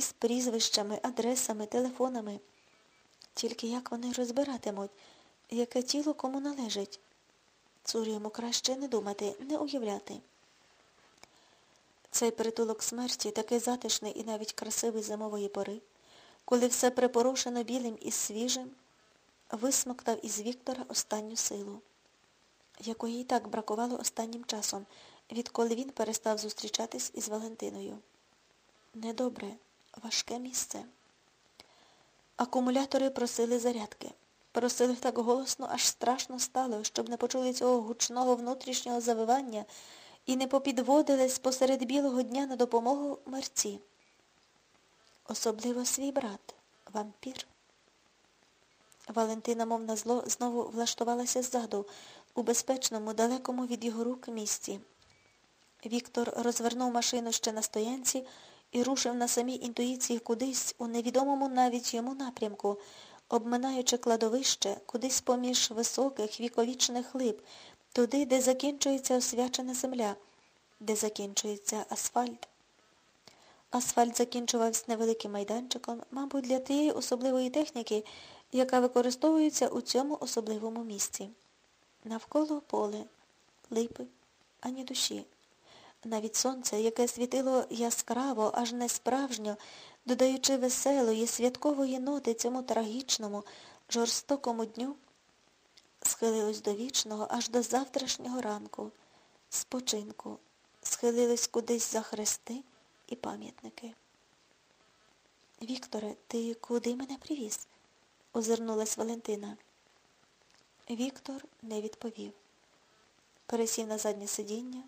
із прізвищами, адресами, телефонами. Тільки як вони розбиратимуть, яке тіло кому належить? Цур йому краще не думати, не уявляти. Цей притулок смерті, такий затишний і навіть красивий зимової пори, коли все припорошено білим і свіжим, висмоктав із Віктора останню силу, якої й так бракувало останнім часом, відколи він перестав зустрічатись із Валентиною. Недобре, важке місце. Акумулятори просили зарядки. Просили так голосно, аж страшно стало, щоб не почули цього гучного внутрішнього завивання і не попідводились посеред білого дня на допомогу мерці. Особливо свій брат, вампір. Валентина, мов на зло, знову влаштувалася ззаду, у безпечному, далекому від його рук місці. Віктор розвернув машину ще на стоянці і рушив на самій інтуїції кудись, у невідомому навіть йому напрямку, обминаючи кладовище, кудись поміж високих віковічних лип, туди, де закінчується освячена земля, де закінчується асфальт. Асфальт закінчувався невеликим майданчиком, мабуть, для тієї особливої техніки, яка використовується у цьому особливому місці. Навколо поле, липи, ані душі. Навіть сонце, яке світило яскраво, аж не справжньо, додаючи веселої, святкової ноти цьому трагічному, жорстокому дню, схилилось до вічного аж до завтрашнього ранку, спочинку, схилилось кудись за хрести і пам'ятники. Вікторе, ти куди мене привіз? озирнулась Валентина. Віктор не відповів. Пересів на заднє сидіння,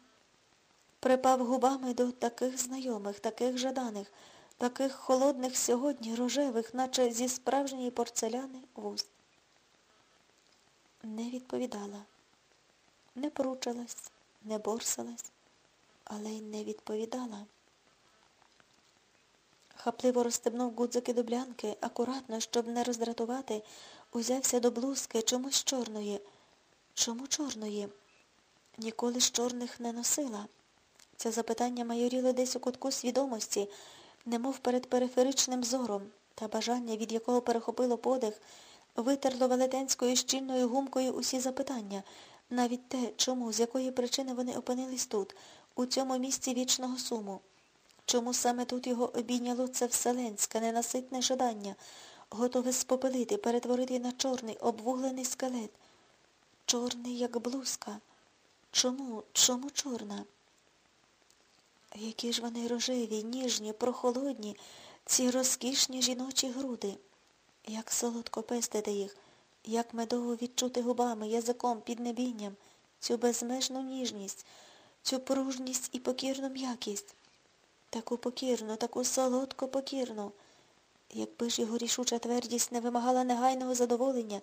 припав губами до таких знайомих, таких жаданих, таких холодних сьогодні, рожевих, наче зі справжньої порцеляни вуст. Не відповідала, не поручилась, не борсалась, але й не відповідала. Хапливо розстебнув гудзики до блянки, акуратно, щоб не роздратувати, узявся до блузки чомусь чорної. Чому чорної? Ніколи з чорних не носила. Це запитання майоріло десь у кутку свідомості, немов перед периферичним зором, та бажання, від якого перехопило подих, витерло велетенською щільною гумкою усі запитання, навіть те, чому, з якої причини вони опинились тут, у цьому місці вічного суму. Чому саме тут його обійняло це вселенське, ненаситне жадання, готове спопелити, перетворити на чорний, обвуглений скелет. Чорний, як блузка. Чому, чому чорна? Які ж вони рожеві, ніжні, прохолодні, ці розкішні жіночі груди. Як солодко пестити їх, як медово відчути губами, язиком, піднебінням, цю безмежну ніжність, цю пружність і покірну м'якість. Таку покірну, таку солодко покірну. Якби ж його рішуча твердість не вимагала негайного задоволення,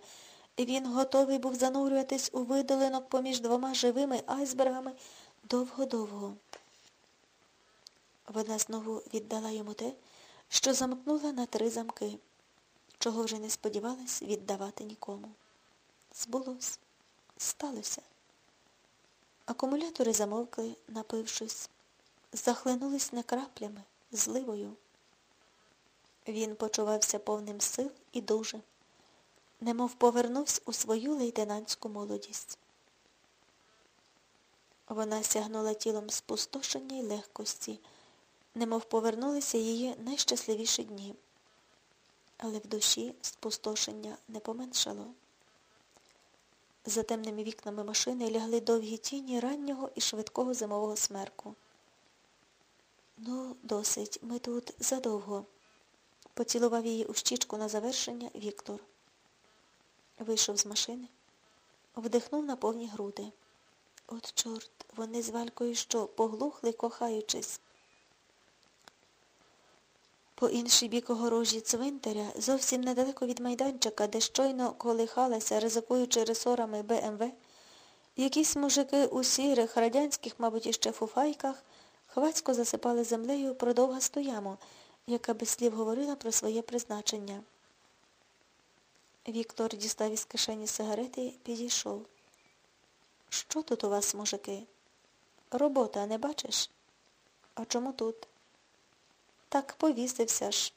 він готовий був занурюватись у видолинок поміж двома живими айсбергами довго-довго. Вона знову віддала йому те, що замкнула на три замки, чого вже не сподівалась віддавати нікому. Збулось, сталося. Акумулятори замовкли, напившись захлинулись не краплями, зливою. Він почувався повним сил і дуже, немов повернувся у свою лейтенантську молодість. Вона сягнула тілом спустошення й легкості, немов повернулися її найщасливіші дні. Але в душі спустошення не поменшало. За темними вікнами машини лягли довгі тіні раннього і швидкого зимового смерку. Ну, досить, ми тут задовго. Поцілував її у щічку на завершення Віктор. Вийшов з машини, вдихнув на повні груди. От чорт, вони з валькою що, поглухли, кохаючись. По інший бік огорожі цвинтаря, зовсім недалеко від майданчика, де щойно колихалася, ризикуючи ресорами БМВ, якісь мужики у сірих, радянських, мабуть, іще фуфайках, Хвацько засипали землею продовга стояму, яка без слів говорила про своє призначення. Віктор дістав із кишені сигарети підійшов. Що тут у вас, мужики? Робота, не бачиш? А чому тут? Так повісився ж.